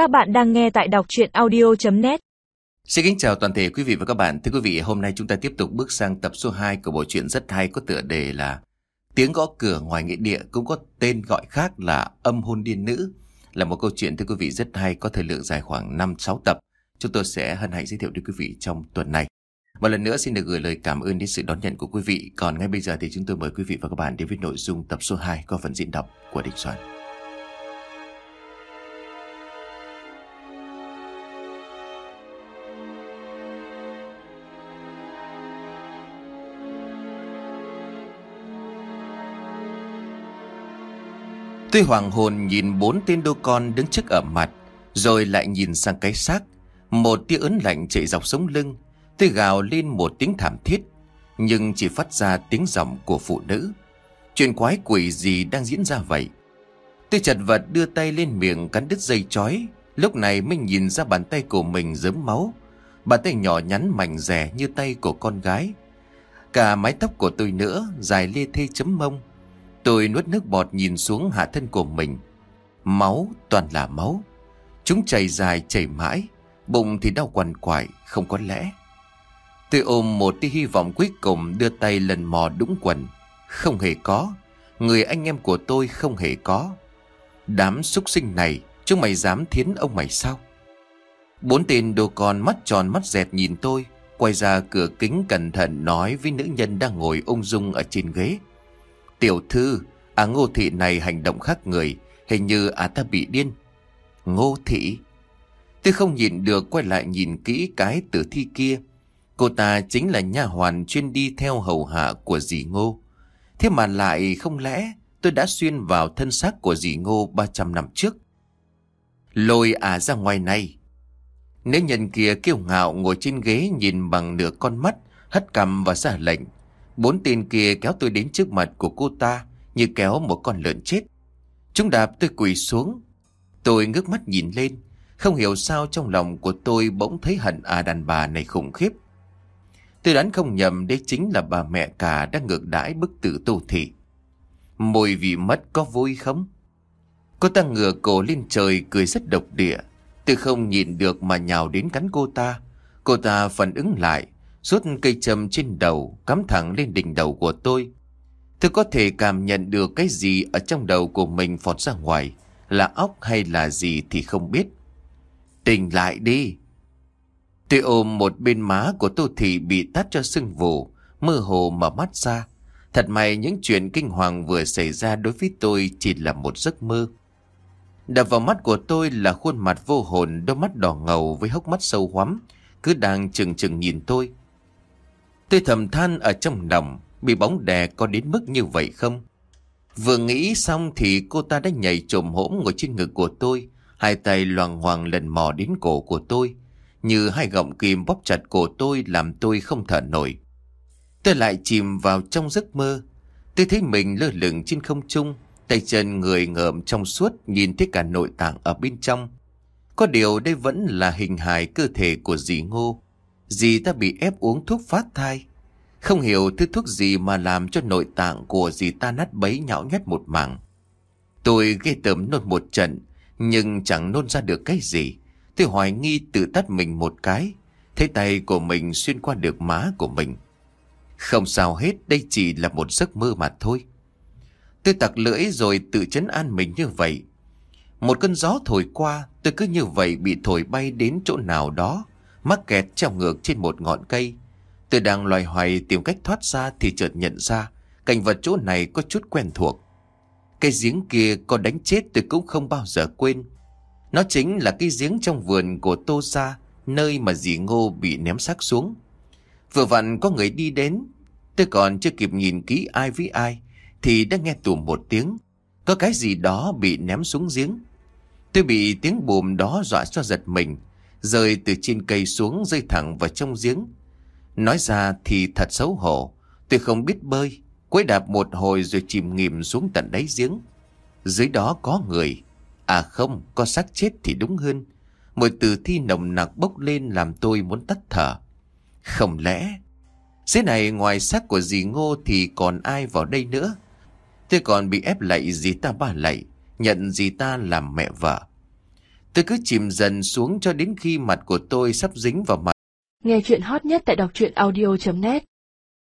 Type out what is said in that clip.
Các bạn đang nghe tại đọc chuyện audio.net Xin kính chào toàn thể quý vị và các bạn. Thưa quý vị, hôm nay chúng ta tiếp tục bước sang tập số 2 của bộ truyện rất hay có tựa đề là Tiếng gõ cửa ngoài nghĩa địa cũng có tên gọi khác là Âm hôn điên nữ. Là một câu chuyện thưa quý vị rất hay có thời lượng dài khoảng 5-6 tập. Chúng tôi sẽ hân hạnh giới thiệu đến quý vị trong tuần này. Một lần nữa xin được gửi lời cảm ơn đến sự đón nhận của quý vị. Còn ngay bây giờ thì chúng tôi mời quý vị và các bạn đến với nội dung tập số 2 có phần diễn đọc của Địch Soạn. Tôi hoàng hồn nhìn bốn tên đô con đứng trước ở mặt, rồi lại nhìn sang cái xác. Một tia ớn lạnh chạy dọc sống lưng, tôi gào lên một tiếng thảm thiết, nhưng chỉ phát ra tiếng giọng của phụ nữ. Chuyện quái quỷ gì đang diễn ra vậy? Tôi chật vật đưa tay lên miệng cắn đứt dây chói, lúc này mới nhìn ra bàn tay của mình dớm máu. Bàn tay nhỏ nhắn mảnh rẻ như tay của con gái. Cả mái tóc của tôi nữa, dài lê thê chấm mông. Tôi nuốt nước bọt nhìn xuống hạ thân của mình. Máu toàn là máu. Chúng chảy dài chảy mãi, bụng thì đau quằn quại, không có lẽ. Tôi ôm một tia hy vọng cuối cùng đưa tay lần mò đúng quần. Không hề có, người anh em của tôi không hề có. Đám súc sinh này, chúng mày dám thiến ông mày sao? Bốn tên đồ con mắt tròn mắt dẹt nhìn tôi, quay ra cửa kính cẩn thận nói với nữ nhân đang ngồi ung dung ở trên ghế. Tiểu thư, à ngô thị này hành động khác người, hình như à ta bị điên. Ngô thị? Tôi không nhìn được quay lại nhìn kỹ cái tử thi kia. Cô ta chính là nha hoàn chuyên đi theo hầu hạ của dì Ngô. Thế mà lại không lẽ tôi đã xuyên vào thân xác của dì Ngô 300 năm trước. Lôi à ra ngoài này. Nếu nhân kia kiêu ngạo ngồi trên ghế nhìn bằng nửa con mắt, hất cầm và ra lệnh. Bốn tên kia kéo tôi đến trước mặt của cô ta như kéo một con lợn chết. Chúng đạp tôi quỳ xuống. Tôi ngước mắt nhìn lên. Không hiểu sao trong lòng của tôi bỗng thấy hận à đàn bà này khủng khiếp. Tôi đoán không nhầm đây chính là bà mẹ cả đang ngược đãi bức tử tô thị. Mùi vị mất có vui không? Cô ta ngửa cổ lên trời cười rất độc địa. Tôi không nhìn được mà nhào đến cắn cô ta. Cô ta phản ứng lại, rút cây châm trên đầu, cắm thẳng lên đỉnh đầu của tôi. Tôi có thể cảm nhận được cái gì ở trong đầu của mình phọt ra ngoài, là óc hay là gì thì không biết. Tỉnh lại đi. Tôi ôm một bên má của Tô Thị bị tát cho sưng vù, mơ hồ mở mắt ra. Thật may những chuyện kinh hoàng vừa xảy ra đối với tôi chỉ là một giấc mơ. Đập vào mắt của tôi là khuôn mặt vô hồn, đôi mắt đỏ ngầu với hốc mắt sâu hoắm, cứ đang chừng chừng nhìn tôi. Tôi thầm than ở trong lòng, bị bóng đè có đến mức như vậy không? Vừa nghĩ xong thì cô ta đã nhảy trồm hỗn ngồi trên ngực của tôi, hai tay loàng hoàng lần mò đến cổ của tôi, như hai gọng kìm bóp chặt cổ tôi làm tôi không thở nổi. Tôi lại chìm vào trong giấc mơ, tôi thấy mình lơ lửng trên không trung, tay chân người ngợm trong suốt nhìn thấy cả nội tạng ở bên trong. Có điều đây vẫn là hình hài cơ thể của dì Ngô. Dì ta bị ép uống thuốc phát thai. Không hiểu thứ thuốc gì mà làm cho nội tạng của dì ta nát bấy nhão nhét một mảng. Tôi ghê tởm nôn một trận, nhưng chẳng nôn ra được cái gì. Tôi hoài nghi tự tắt mình một cái, thấy tay của mình xuyên qua được má của mình. Không sao hết, đây chỉ là một giấc mơ mà thôi. Tôi tặc lưỡi rồi tự chấn an mình như vậy. Một cơn gió thổi qua, tôi cứ như vậy bị thổi bay đến chỗ nào đó, mắc kẹt treo ngược trên một ngọn cây. Tôi đang loài hoài tìm cách thoát ra thì chợt nhận ra cảnh vật chỗ này có chút quen thuộc. Cái giếng kia có đánh chết tôi cũng không bao giờ quên. Nó chính là cái giếng trong vườn của Tô Sa, nơi mà dì Ngô bị ném xác xuống. Vừa vặn có người đi đến, tôi còn chưa kịp nhìn kỹ ai với ai, thì đã nghe tùm một tiếng. Có cái gì đó bị ném xuống giếng. Tôi bị tiếng bùm đó dọa cho giật mình, rơi từ trên cây xuống rơi thẳng vào trong giếng. Nói ra thì thật xấu hổ, tôi không biết bơi, quấy đạp một hồi rồi chìm nghỉm xuống tận đáy giếng. Dưới đó có người, à không, có xác chết thì đúng hơn. Mùi tử thi nồng nặc bốc lên làm tôi muốn tắt thở. Không lẽ, dưới này ngoài xác của dì Ngô thì còn ai vào đây nữa? Tôi còn bị ép lạy dì ta ba lạy, nhận dì ta làm mẹ vợ. Tôi cứ chìm dần xuống cho đến khi mặt của tôi sắp dính vào mặt. Nghe chuyện hot nhất tại đọc truyện audio.net